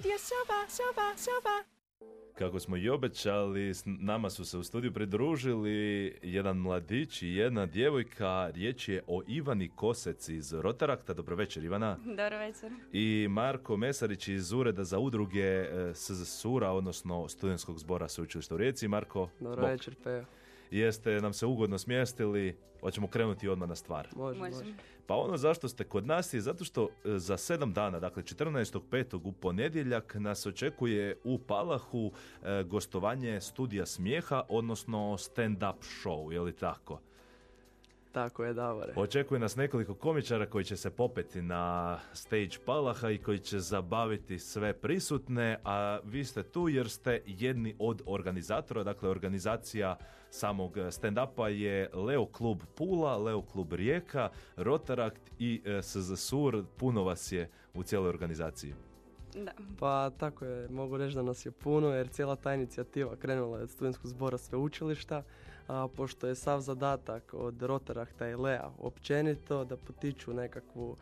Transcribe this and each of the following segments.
Radio Soba, Soba, Soba. Kako smo i obećali, s nama su se u studiju pridružili jedan mladić i jedna djevojka. Riječ je o Ivani Kosec iz Rotarakta. Dobro večer, Ivana. Dobro večer. I Marko Mesarić iz Ureda za udruge e, SZSURA, odnosno Studentskog zbora Sveučilišta u Rijeci. Marko, Dobro večer, Peo. Jeste nam se ugodno smjestili, hoćemo krenuti odmah na stvar. Može, može. Pa ono zašto ste kod nas je zato što e, za sedam dana, dakle 14.5. u ponedjeljak nas očekuje u Palahu e, gostovanje studija smijeha, odnosno stand-up show, je li tako? Tako je, Davore. Očekuje nas nekoliko komičara koji će se popeti na stage Palaha i koji će zabaviti sve prisutne, a vi ste tu jer ste jedni od organizatora, dakle organizacija samog stand-upa je Leo Klub Pula, Leo Klub Rijeka, Rotarakt i e, SZSUR, puno vas je u cijeloj organizaciji. Da. Pa tako je, mogu reći da nas je puno jer cijela ta inicijativa krenula je od studentskog zbora sveučilišta, a pošto je sav zadatak od Rotarahta i Lea općenito da potiču nekakvu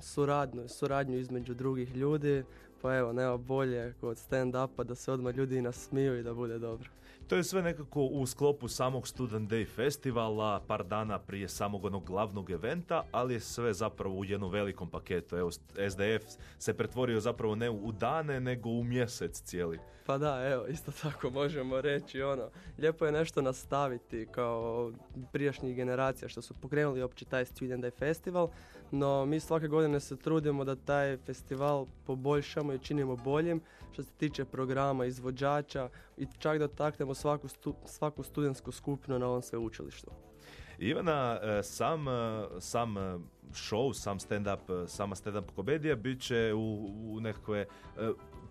suradnju, suradnju između drugih ljudi, pa evo, nema bolje kod stand-upa da se odmah ljudi nasmiju i da bude dobro. To je sve nekako u sklopu samog Student Day festivala, par dana prije samog onog glavnog eventa, ali je sve zapravo u jednom velikom paketu. Evo, SDF se pretvorio zapravo ne u dane, nego u mjesec cijeli. Pa da, evo, isto tako možemo reći, ono, lijepo je nešto nastaviti kao prijašnjih generacija što su pokrenuli opće taj Student Day festival, no mi svake godine se trudimo da taj festival poboljšamo i činimo boljim što se tiče programa, izvođača i čak da taknemo svaku, stu, svaku studentsku skupinu na ovom sveučilištu. Ivana, e, sam, e, sam e, show, sam stand-up, sama stand-up komedija bit će u, u nekakve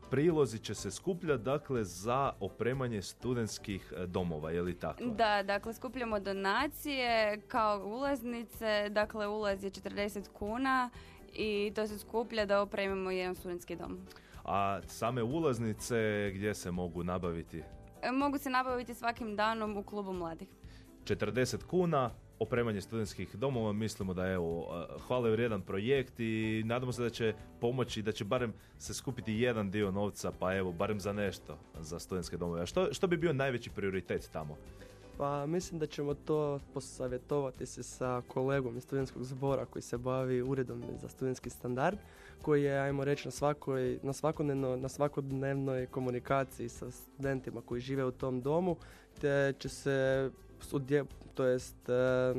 prilozi će se skupljati dakle za opremanje studentskih domova, je li tako? Da, dakle skupljamo donacije kao ulaznice, dakle ulaz je 40 kuna i to se skuplja da opremimo jedan studentski dom. A same ulaznice gdje se mogu nabaviti? Mogu se nabaviti svakim danom u klubu mladih. 40 kuna, opremanje studentskih domova, mislimo da je evo, hvale vrijedan projekt i nadamo se da će pomoći, da će barem se skupiti jedan dio novca, pa evo, barem za nešto za studentske domove. A što, što bi bio najveći prioritet tamo? Pa mislim da ćemo to posavjetovati se sa kolegom iz studentskog zbora koji se bavi uredom za studentski standard, koji je, ajmo reći, na, svakoj, na, svakodnevno, na svakodnevnoj komunikaciji sa studentima koji žive u tom domu, te će se to jest e,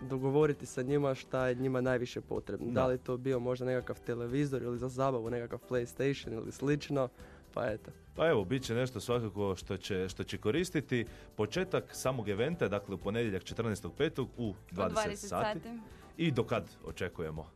dogovoriti sa njima šta je njima najviše potrebno. Da. da li to bio možda nekakav televizor ili za zabavu nekakav PlayStation ili slično, pa eto. Pa evo, bit će nešto svakako što će, što će koristiti. Početak samog eventa, dakle u ponedjeljak 14.5. u 20, 20 sati. I do kad očekujemo?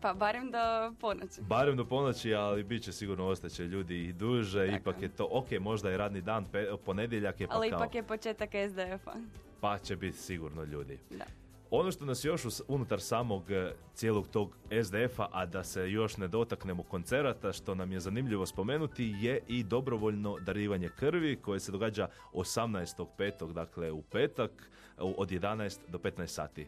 Pa barem do ponoći. Barem do ponoći, ali bit će sigurno ostaće ljudi i duže, ipak je to, ok, možda je radni dan, ponedjeljak je pa Ali kao, ipak je početak SDF-a. Pa će biti sigurno ljudi. Da. Ono što nas još unutar samog e, cijelog tog SDF-a, a da se još ne dotaknemo koncerata, što nam je zanimljivo spomenuti, je i dobrovoljno darivanje krvi koje se događa 18.5. dakle u petak od 11 do 15 sati.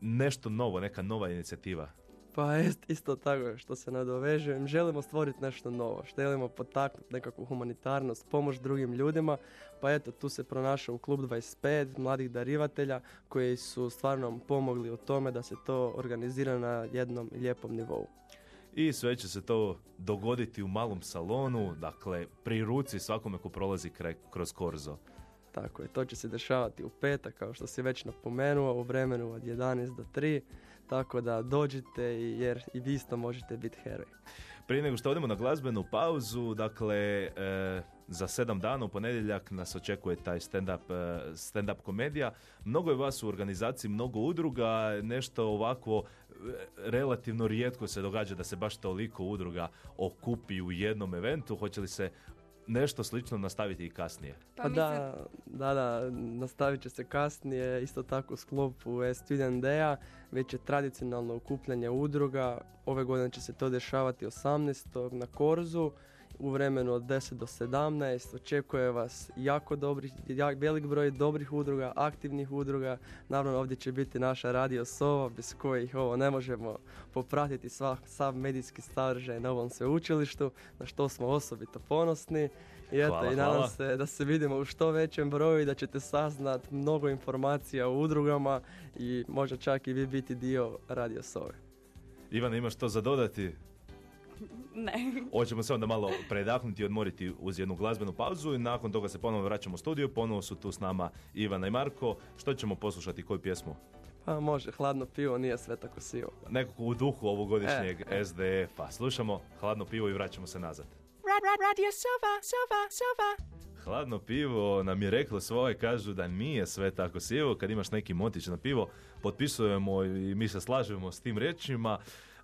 Nešto novo, neka nova inicijativa. Pa isto tako što se nadovežujem, želimo stvoriti nešto novo, želimo potaknuti nekakvu humanitarnost, pomoć drugim ljudima, pa eto tu se pronašao u klub 25 mladih darivatelja koji su stvarno pomogli u tome da se to organizira na jednom lijepom nivou. I sve će se to dogoditi u malom salonu, dakle pri ruci svakome ko prolazi kroz korzo. Tako je, to će se dešavati u petak, kao što si već napomenuo, u vremenu od 11 do 3, tako da dođite jer i vi isto možete biti heroj. Prije nego što odemo na glazbenu pauzu, dakle, e, za sedam dana u ponedjeljak nas očekuje taj stand-up, e, stand-up komedija. Mnogo je vas u organizaciji, mnogo udruga, nešto ovako e, relativno rijetko se događa da se baš toliko udruga okupi u jednom eventu. Hoće li se nešto slično nastaviti i kasnije. Pa, pa da, da, da, nastavit će se kasnije, isto tako u sklopu Student Day-a, već je tradicionalno okupljanje udruga, ove godine će se to dešavati 18. na Korzu u vremenu od 10 do 17. Očekuje vas jako dobri, jak, velik broj dobrih udruga, aktivnih udruga. Naravno ovdje će biti naša radio Sova bez kojih ovo ne možemo popratiti sva, sav medijski sadržaj na ovom sveučilištu, na što smo osobito ponosni. I eto, Hvala, i nadam hvala. se da se vidimo u što većem broju i da ćete saznat mnogo informacija o udrugama i možda čak i vi biti dio radio Sove. Ivana, imaš što za dodati? Ne. Hoćemo se onda malo predahnuti i odmoriti uz jednu glazbenu pauzu i nakon toga se ponovno vraćamo u studiju. Ponovo su tu s nama Ivana i Marko. Što ćemo poslušati, koju pjesmu? Pa može, hladno pivo nije sve tako sivo. Nekako u duhu ovogodišnjeg E, e. SDF-a. Slušamo hladno pivo i vraćamo se nazad. Ra- ra- Radio Sova, Sova, Sova. Hladno pivo nam je reklo svoje, kažu da nije sve tako sivo. Kad imaš neki motić na pivo, potpisujemo i mi se slažemo s tim rečima.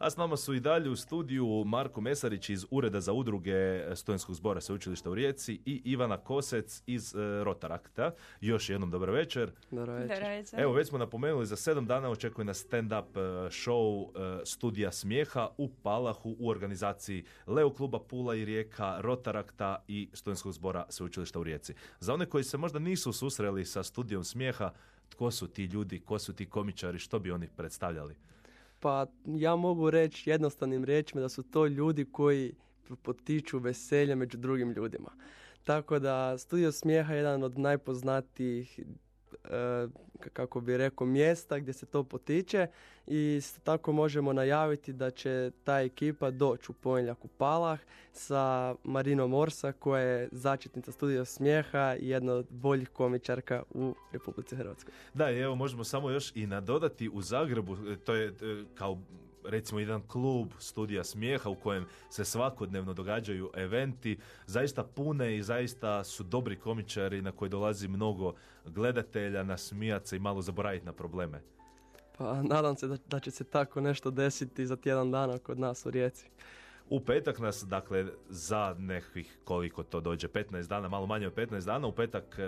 A s nama su i dalje u studiju Marko Mesarić iz Ureda za udruge Studentskog zbora Sveučilišta u Rijeci i Ivana Kosec iz e, Rotarakta. Još jednom dobar večer. Dobro večer. Evo, već smo napomenuli, za sedam dana očekuje nas stand-up e, show e, Studija smijeha u Palahu u organizaciji Leo kluba Pula i Rijeka, Rotarakta i Studentskog zbora Sveučilišta u Rijeci. Za one koji se možda nisu susreli sa Studijom smijeha, tko su ti ljudi, ko su ti komičari, što bi oni predstavljali? Pa ja mogu reći jednostavnim riječima da su to ljudi koji potiču veselje među drugim ljudima. Tako da Studio Smijeha je jedan od najpoznatijih kako bi rekao mjesta gdje se to potiče i tako možemo najaviti da će ta ekipa doći u ponedjeljak u Palah sa Marinom Orsa koja je začetnica Studio Smijeha i jedna od boljih komičarka u Republici Hrvatskoj. Da, evo možemo samo još i nadodati u Zagrebu, e, to je e, kao recimo jedan klub studija smijeha u kojem se svakodnevno događaju eventi, zaista pune i zaista su dobri komičari na koje dolazi mnogo gledatelja, nasmijat se i malo zaboraviti na probleme. Pa nadam se da, da će se tako nešto desiti za tjedan dana kod nas u Rijeci. U petak nas, dakle, za nekih koliko to dođe, 15 dana, malo manje od 15 dana, u petak e,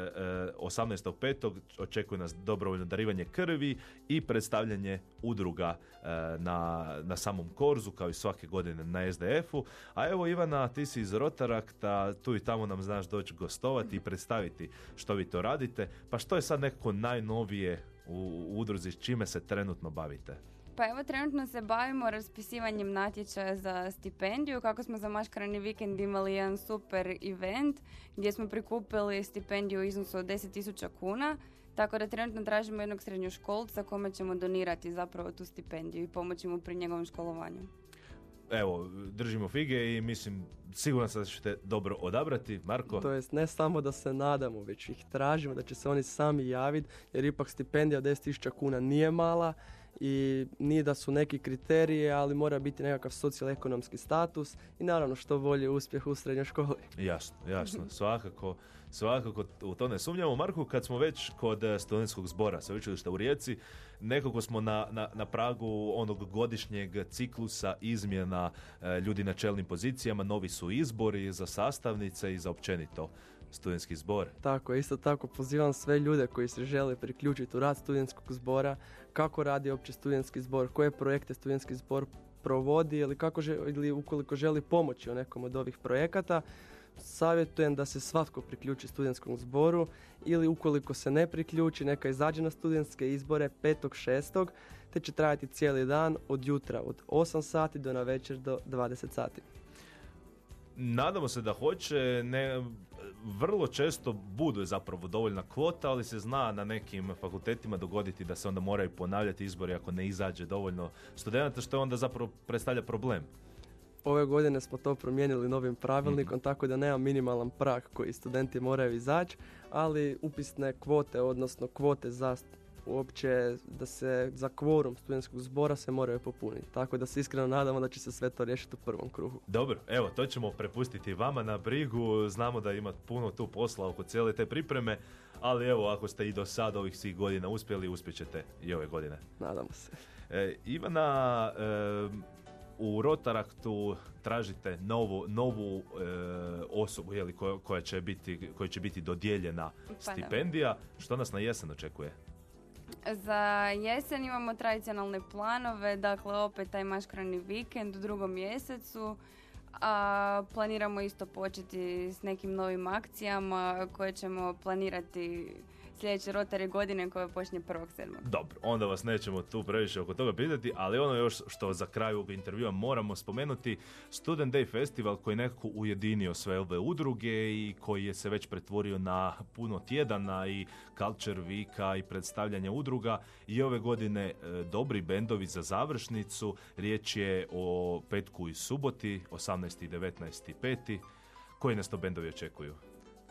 18.5. očekuje nas dobrovoljno darivanje krvi i predstavljanje udruga e, na, na samom korzu, kao i svake godine na SDF-u. A evo Ivana, ti si iz Rotarakta, tu i tamo nam znaš doći gostovati i predstaviti što vi to radite. Pa što je sad nekako najnovije u udruzi, s čime se trenutno bavite? Pa evo trenutno se bavimo raspisivanjem natječaja za stipendiju. Kako smo za Maškarani vikend imali jedan super event gdje smo prikupili stipendiju u iznosu od 10.000 kuna. Tako da trenutno tražimo jednog srednjoškolca kome ćemo donirati zapravo tu stipendiju i pomoći mu pri njegovom školovanju. evo, držimo fige i mislim, siguran sam da ćete dobro odabrati. Marko, To jest ne samo da se nadamo, već ih tražimo da će se oni sami javiti, jer ipak stipendija od 10.000 kuna nije mala i nije da su neki kriteriji, ali mora biti nekakav socioekonomski status i naravno što bolje uspjeh u srednjoj školi. jasno, jasno, svakako, svakako u to ne sumnjamo. Marko, kad smo već kod eh, studentskog zbora sveučilišta u Rijeci, nekako smo na, na, na pragu onog godišnjeg ciklusa izmjena eh, ljudi na čelnim pozicijama, novi su izbori za sastavnice i za općenito studentski zbor. Tako, isto tako pozivam sve ljude koji se žele priključiti u rad studentskog zbora, kako radi opći studentski zbor, koje projekte studentski zbor provodi ili, kako že- ili ukoliko želi pomoći u nekom od ovih projekata, savjetujem da se svatko priključi studentskom zboru ili ukoliko se ne priključi, neka izađe na studentske izbore 5.6. te će trajati cijeli dan od jutra od 8 sati do na večer do 20 sati. Nadamo se da hoće, ne, vrlo često budu zapravo dovoljna kvota, ali se zna na nekim fakultetima dogoditi da se onda moraju ponavljati izbori ako ne izađe dovoljno studenata, što onda zapravo predstavlja problem. Ove godine smo to promijenili novim pravilnikom, tako da nema minimalan prag koji studenti moraju izaći, ali upisne kvote, odnosno kvote za uopće da se za kvorum studentskog zbora se moraju popuniti. Tako da se iskreno nadamo da će se sve to riješiti u prvom krugu. Dobro, evo, to ćemo prepustiti vama na brigu. Znamo da ima puno tu posla oko cijele te pripreme, ali evo, ako ste i do sada ovih svih godina uspjeli, uspjećete i ove godine. Nadamo se. E, Ivana, e, u Rotaraktu tražite novu, novu e, osobu jeli, koja, koja, će biti, koja će biti dodijeljena Pa stipendija. Što nas na jesen očekuje? Za jesen imamo tradicionalne planove, dakle opet taj maškrani vikend u drugom mjesecu, A planiramo isto početi s nekim novim akcijama koje ćemo planirati sljedeće rotare godine koja počinje 1.7. Dobro, onda vas nećemo tu previše oko toga pitati, ali ono još što za kraj ovog intervjua moramo spomenuti, Student Day Festival koji je nekako ujedinio sve ove udruge i koji je se već pretvorio na puno tjedana i Culture Weeka i predstavljanja udruga i ove godine e, dobri bendovi za završnicu, riječ je o petku i suboti, 18. i 19. peti. Koji nas to bendovi očekuju?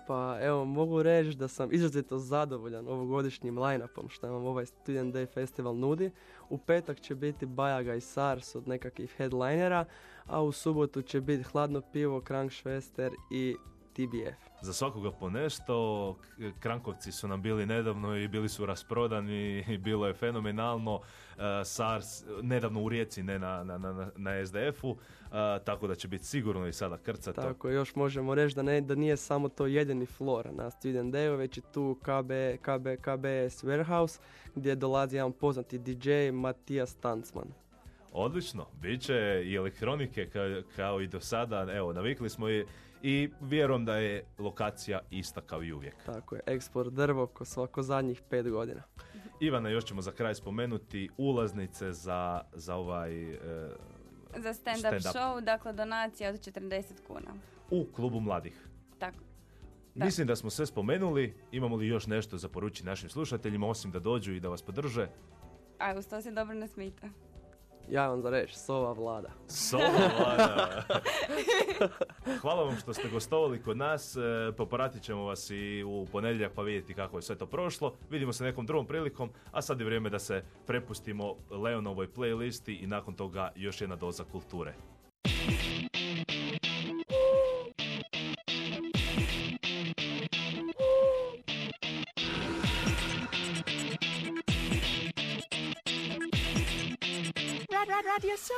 Pa evo, mogu reći da sam izrazito zadovoljan ovogodišnjim line-upom što nam ovaj Student Day Festival nudi. U petak će biti Bajaga i SARS od nekakvih headlinera, a u subotu će biti Hladno pivo, Krankšvester i TBF. Za svakoga po nešto, Krankovci su nam bili nedavno i bili su rasprodani i bilo je fenomenalno. Uh, SARS, nedavno u Rijeci, ne na, na, na, na SDF-u, uh, tako da će biti sigurno i sada krcato. Tako, još možemo reći da, ne, da nije samo to jedini flor na Student Dayu, već i tu KB, KB, KBS Warehouse, gdje dolazi jedan poznati DJ Matijas Tancman. Odlično, bit će i elektronike kao, kao i do sada, evo, navikli smo i i vjerujem da je lokacija ista kao i uvijek. Tako je, eksport drvo ko svako zadnjih pet godina. Ivana, još ćemo za kraj spomenuti ulaznice za, za ovaj... E, Za stand-up show, dakle donacija od 40 kuna. u klubu mladih. Tako. Da. Mislim da smo sve spomenuli. Imamo li još nešto za poručiti našim slušateljima, osim da dođu i da vas podrže? A uz to se dobro nasmijete. Ja vam za reći, sova vlada. Sova vlada. Hvala vam što ste gostovali kod nas. E, Popratit ćemo vas i u ponedjeljak pa vidjeti kako je sve to prošlo. Vidimo se nekom drugom prilikom, a sad je vrijeme da se prepustimo Leonovoj playlisti i nakon toga još jedna doza kulture.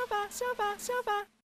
吧修吧修吧。